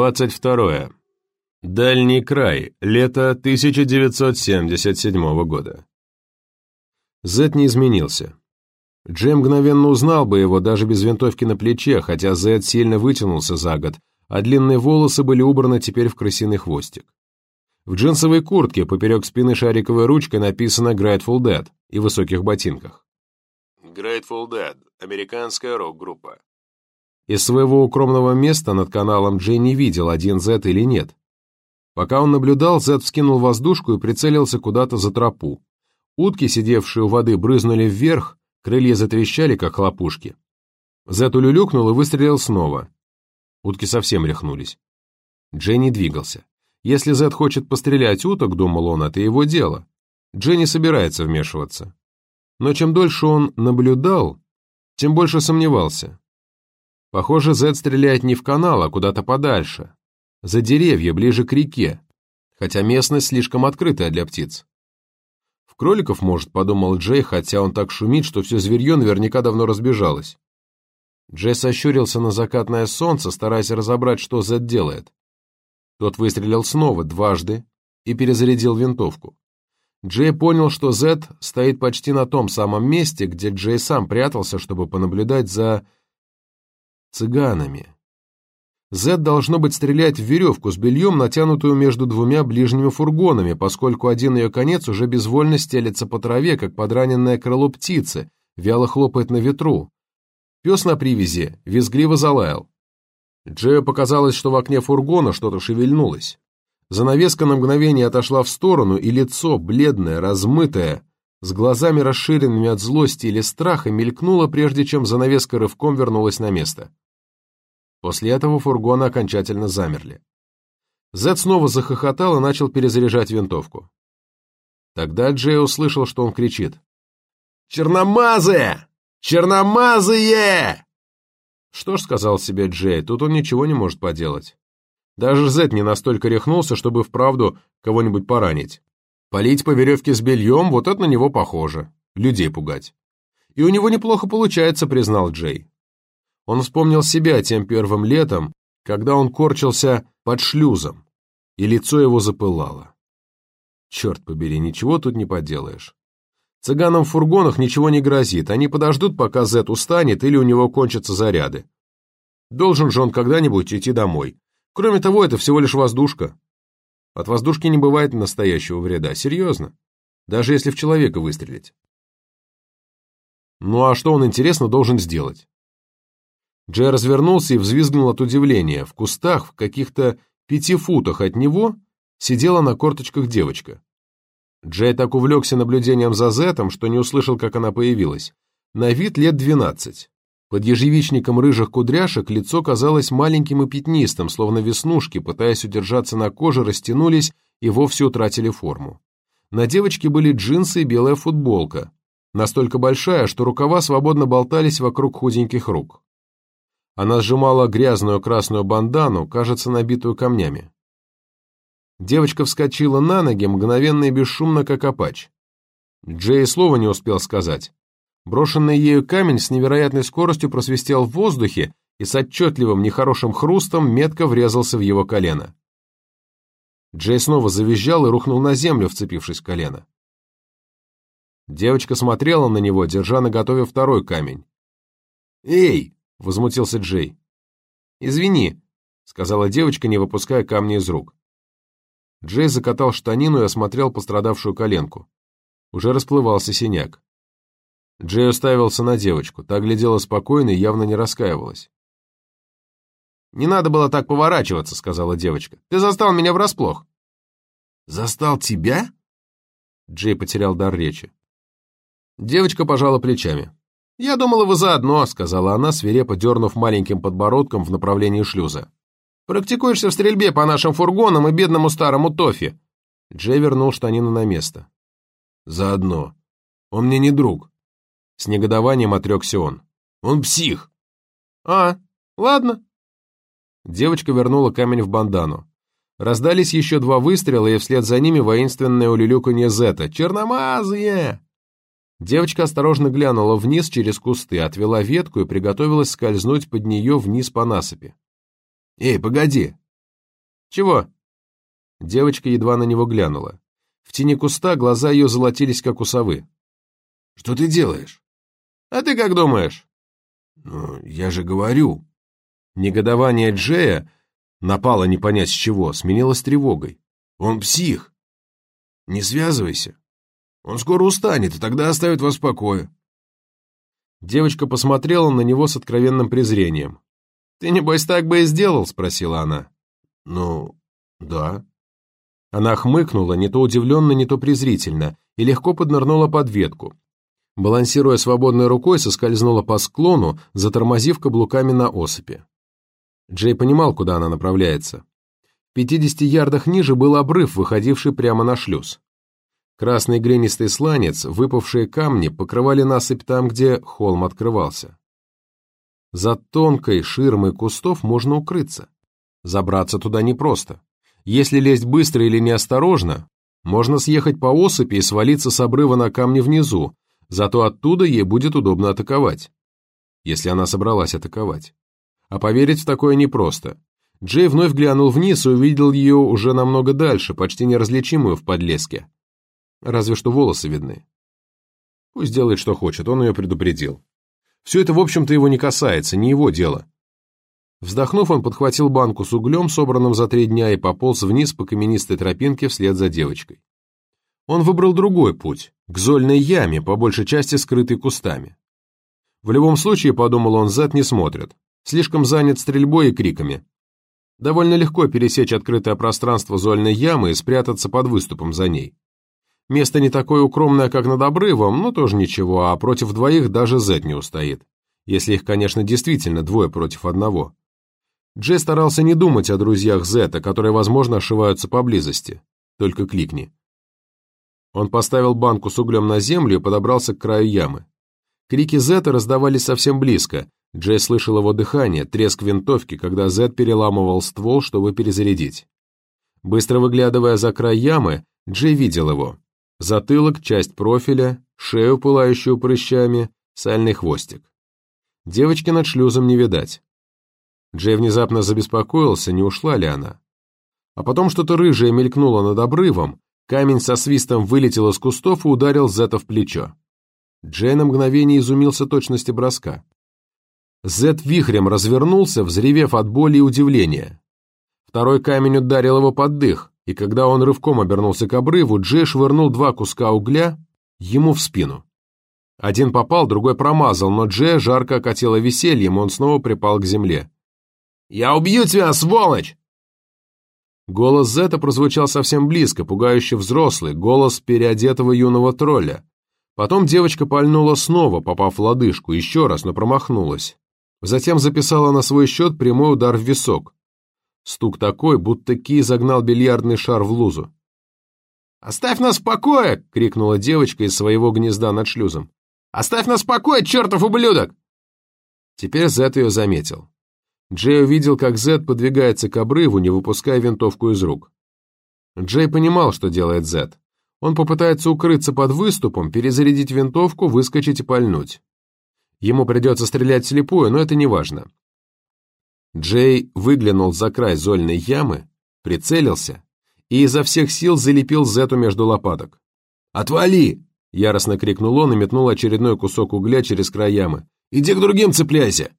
22. Дальний край. Лето 1977 года. Зет не изменился. Джей мгновенно узнал бы его даже без винтовки на плече, хотя Зет сильно вытянулся за год, а длинные волосы были убраны теперь в крысиный хвостик. В джинсовой куртке поперек спины шариковой ручкой написано Grateful Dead и высоких ботинках. Grateful Dead – американская рок-группа. Из своего укромного места над каналом Джей не видел, один Зет или нет. Пока он наблюдал, Зет вскинул воздушку и прицелился куда-то за тропу. Утки, сидевшие у воды, брызнули вверх, крылья затрещали, как хлопушки. Зет улюлюкнул и выстрелил снова. Утки совсем рехнулись. Джей не двигался. Если Зет хочет пострелять уток, думал он, это его дело. Джей не собирается вмешиваться. Но чем дольше он наблюдал, тем больше сомневался. Похоже, Зед стреляет не в канал, а куда-то подальше. За деревья, ближе к реке. Хотя местность слишком открытая для птиц. В кроликов, может, подумал Джей, хотя он так шумит, что все зверье наверняка давно разбежалось. Джей сощурился на закатное солнце, стараясь разобрать, что Зед делает. Тот выстрелил снова, дважды, и перезарядил винтовку. Джей понял, что Зед стоит почти на том самом месте, где Джей сам прятался, чтобы понаблюдать за цыганами. Зед должно быть стрелять в веревку с бельем, натянутую между двумя ближними фургонами, поскольку один ее конец уже безвольно стелется по траве, как подраненное крыло птицы, вяло хлопает на ветру. Пес на привязи визгливо залаял. Джею показалось, что в окне фургона что-то шевельнулось. Занавеска на мгновение отошла в сторону, и лицо, бледное, размытое, с глазами расширенными от злости или страха, мелькнуло, прежде чем занавеска рывком вернулась на место. После этого фургоны окончательно замерли. Зед снова захохотал и начал перезаряжать винтовку. Тогда Джей услышал, что он кричит. «Черномазые! Черномазые!» Что ж, сказал себе Джей, тут он ничего не может поделать. Даже Зед не настолько рехнулся, чтобы вправду кого-нибудь поранить. Полить по веревке с бельем, вот это на него похоже. Людей пугать. И у него неплохо получается, признал Джей. Он вспомнил себя тем первым летом, когда он корчился под шлюзом, и лицо его запылало. Черт побери, ничего тут не поделаешь. Цыганам в фургонах ничего не грозит, они подождут, пока Зет устанет или у него кончатся заряды. Должен же он когда-нибудь идти домой. Кроме того, это всего лишь воздушка. От воздушки не бывает настоящего вреда, серьезно. Даже если в человека выстрелить. Ну а что он, интересно, должен сделать? Джей развернулся и взвизгнул от удивления. В кустах, в каких-то пяти футах от него, сидела на корточках девочка. Джей так увлекся наблюдением за Зетом, что не услышал, как она появилась. На вид лет двенадцать. Под ежевичником рыжих кудряшек лицо казалось маленьким и пятнистым, словно веснушки, пытаясь удержаться на коже, растянулись и вовсе утратили форму. На девочке были джинсы и белая футболка, настолько большая, что рукава свободно болтались вокруг худеньких рук. Она сжимала грязную красную бандану, кажется, набитую камнями. Девочка вскочила на ноги, мгновенно и бесшумно, как опач. Джей слова не успел сказать. Брошенный ею камень с невероятной скоростью просвистел в воздухе и с отчетливым нехорошим хрустом метко врезался в его колено. Джей снова завизжал и рухнул на землю, вцепившись в колено. Девочка смотрела на него, держа наготове второй камень. «Эй!» — возмутился Джей. «Извини», — сказала девочка, не выпуская камни из рук. Джей закатал штанину и осмотрел пострадавшую коленку. Уже расплывался синяк. Джей уставился на девочку. Та глядела спокойно и явно не раскаивалась. «Не надо было так поворачиваться», — сказала девочка. «Ты застал меня врасплох». «Застал тебя?» Джей потерял дар речи. Девочка пожала плечами. «Я думала, вы заодно», — сказала она, свирепо дернув маленьким подбородком в направлении шлюза. «Практикуешься в стрельбе по нашим фургонам и бедному старому Тофи». Джей вернул штанину на место. «Заодно. Он мне не друг». С негодованием отрекся он. «Он псих». «А, ладно». Девочка вернула камень в бандану. Раздались еще два выстрела, и вслед за ними воинственное улюлюканье Зета. «Черномазые!» Девочка осторожно глянула вниз через кусты, отвела ветку и приготовилась скользнуть под нее вниз по насыпи. «Эй, погоди!» «Чего?» Девочка едва на него глянула. В тени куста глаза ее золотились, как у совы. «Что ты делаешь?» «А ты как думаешь?» «Ну, я же говорю». Негодование Джея напало не понять с чего, сменилось тревогой. «Он псих. Не связывайся. Он скоро устанет, и тогда оставит вас в покое». Девочка посмотрела на него с откровенным презрением. «Ты, небось, так бы и сделал?» — спросила она. «Ну, да». Она хмыкнула, не то удивленно, не то презрительно, и легко поднырнула под ветку. Балансируя свободной рукой, соскользнула по склону, затормозив каблуками на осыпи. Джей понимал, куда она направляется. В 50 ярдах ниже был обрыв, выходивший прямо на шлюз. Красный глинистый сланец, выпавшие камни покрывали насыпь там, где холм открывался. За тонкой ширмой кустов можно укрыться. Забраться туда непросто. Если лезть быстро или неосторожно, можно съехать по осыпи и свалиться с обрыва на камни внизу, зато оттуда ей будет удобно атаковать. Если она собралась атаковать. А поверить в такое непросто. Джей вновь глянул вниз и увидел ее уже намного дальше, почти неразличимую в подлеске. Разве что волосы видны. Пусть делает, что хочет, он ее предупредил. Все это, в общем-то, его не касается, не его дело. Вздохнув, он подхватил банку с углем, собранным за три дня, и пополз вниз по каменистой тропинке вслед за девочкой. Он выбрал другой путь, к зольной яме, по большей части скрытой кустами. В любом случае, подумал он, зад не смотрят. Слишком занят стрельбой и криками. Довольно легко пересечь открытое пространство зольной ямы и спрятаться под выступом за ней. Место не такое укромное, как над обрывом, но тоже ничего, а против двоих даже Зет не устоит. Если их, конечно, действительно двое против одного. Джей старался не думать о друзьях Зета, которые, возможно, ошиваются поблизости. Только кликни. Он поставил банку с углем на землю и подобрался к краю ямы. Крики Зета раздавались совсем близко. Джей слышал его дыхание, треск винтовки, когда Зет переламывал ствол, чтобы перезарядить. Быстро выглядывая за край ямы, Джей видел его. Затылок, часть профиля, шею, пылающую прыщами, сальный хвостик. Девочки над шлюзом не видать. Джей внезапно забеспокоился, не ушла ли она. А потом что-то рыжее мелькнуло над обрывом, камень со свистом вылетел из кустов и ударил Зета в плечо. Джей на мгновение изумился точности броска. Зет вихрем развернулся, взревев от боли и удивления. Второй камень ударил его под дых, и когда он рывком обернулся к обрыву, Джей швырнул два куска угля ему в спину. Один попал, другой промазал, но Джея жарко окатило весельем, он снова припал к земле. «Я убью тебя, сволочь!» Голос Зета прозвучал совсем близко, пугающе взрослый, голос переодетого юного тролля. Потом девочка пальнула снова, попав в лодыжку, еще раз, но промахнулась. Затем записала на свой счет прямой удар в висок. Стук такой, будто Ки загнал бильярдный шар в лузу. «Оставь нас в покое!» — крикнула девочка из своего гнезда над шлюзом. «Оставь нас в покое, чертов ублюдок!» Теперь Зет ее заметил. Джей увидел, как Зет подвигается к обрыву, не выпуская винтовку из рук. Джей понимал, что делает Зет. Он попытается укрыться под выступом, перезарядить винтовку, выскочить и пальнуть. Ему придется стрелять слепую, но это не важно. Джей выглянул за край зольной ямы, прицелился и изо всех сил залепил Зету между лопаток. «Отвали!» — яростно крикнул он и метнул очередной кусок угля через край ямы. «Иди к другим цепляйся!»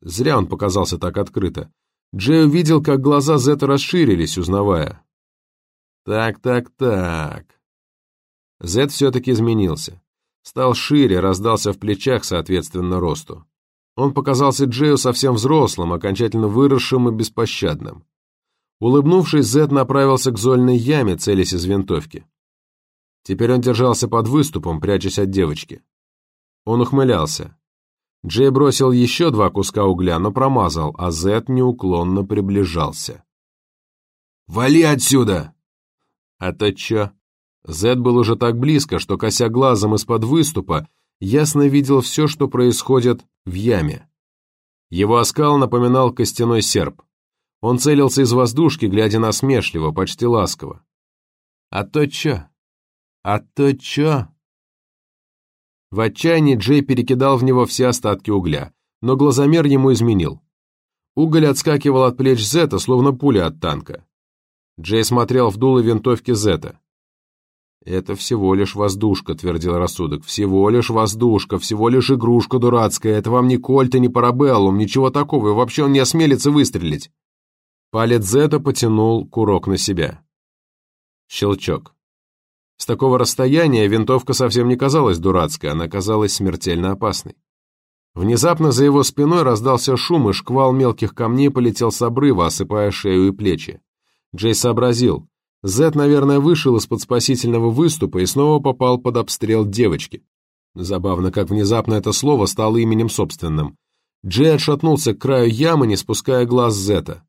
Зря он показался так открыто. Джей увидел, как глаза Зета расширились, узнавая. «Так, так, так...» Зет все-таки изменился. Стал шире, раздался в плечах, соответственно, росту. Он показался Джею совсем взрослым, окончательно выросшим и беспощадным. Улыбнувшись, Зет направился к зольной яме, целясь из винтовки. Теперь он держался под выступом, прячась от девочки. Он ухмылялся. Джей бросил еще два куска угля, но промазал, а Зет неуклонно приближался. «Вали отсюда!» «А то чё?» Зет был уже так близко, что, кося глазом из-под выступа, ясно видел все, что происходит в яме. Его оскал напоминал костяной серп. Он целился из воздушки, глядя насмешливо, почти ласково. «А то чё? А то чё?» В отчаянии Джей перекидал в него все остатки угля, но глазомер ему изменил. Уголь отскакивал от плеч Зета, словно пуля от танка. Джей смотрел в дуло винтовки Зета. «Это всего лишь воздушка», — твердил рассудок. «Всего лишь воздушка, всего лишь игрушка дурацкая. Это вам не кольт и не парабеллум, ничего такого, и вообще он не осмелится выстрелить». Палец Зета потянул курок на себя. Щелчок. С такого расстояния винтовка совсем не казалась дурацкой, она казалась смертельно опасной. Внезапно за его спиной раздался шум, и шквал мелких камней полетел с обрыва, осыпая шею и плечи. Джей сообразил. Зет, наверное, вышел из-под спасительного выступа и снова попал под обстрел девочки. Забавно, как внезапно это слово стало именем собственным. Джей отшатнулся к краю ямы, не спуская глаз Зета.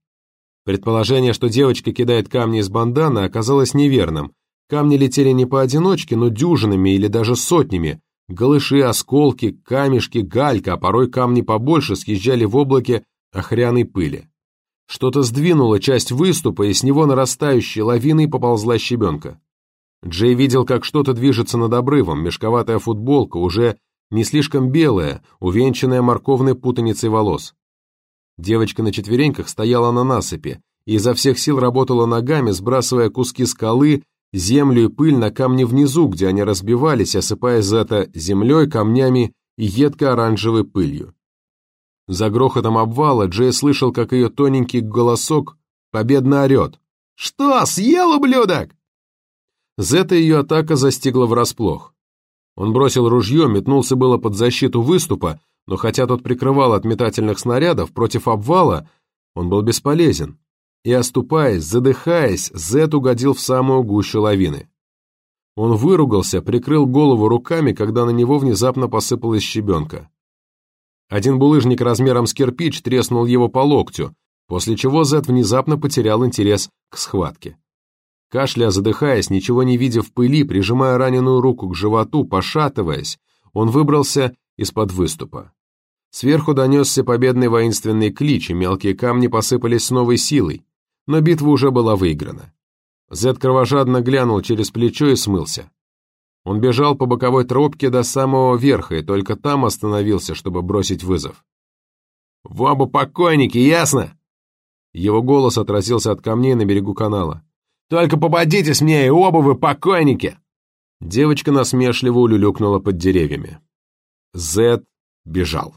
Предположение, что девочка кидает камни из бандана, оказалось неверным. Камни летели не поодиночке, но дюжинами или даже сотнями. Голыши, осколки, камешки, галька, а порой камни побольше съезжали в облаке охряной пыли. Что-то сдвинуло часть выступа, и с него нарастающей лавиной поползла щебенка. Джей видел, как что-то движется над обрывом, мешковатая футболка, уже не слишком белая, увенчанная морковной путаницей волос. Девочка на четвереньках стояла на насыпи и изо всех сил работала ногами, сбрасывая куски скалы, землю и пыль на камни внизу, где они разбивались, осыпая зато землей, камнями и едко-оранжевой пылью. За грохотом обвала Джей слышал, как ее тоненький голосок победно орет. «Что, съел, ублюдок?» Зета ее атака застигла врасплох. Он бросил ружье, метнулся было под защиту выступа, но хотя тот прикрывал от метательных снарядов, против обвала он был бесполезен, и, оступаясь, задыхаясь, Зет угодил в самую гущу лавины. Он выругался, прикрыл голову руками, когда на него внезапно посыпалась щебенка. Один булыжник размером с кирпич треснул его по локтю, после чего Зет внезапно потерял интерес к схватке. Кашля, задыхаясь, ничего не видя в пыли, прижимая раненую руку к животу, пошатываясь, он выбрался из-под выступа. Сверху донесся победный воинственный клич, и мелкие камни посыпались с новой силой, но битва уже была выиграна. Зед кровожадно глянул через плечо и смылся. Он бежал по боковой тропке до самого верха и только там остановился, чтобы бросить вызов. «В оба покойники, ясно?» Его голос отразился от камней на берегу канала. «Только попадитесь мне, и оба вы покойники!» Девочка насмешливо улюлюкнула под деревьями. Зед бежал.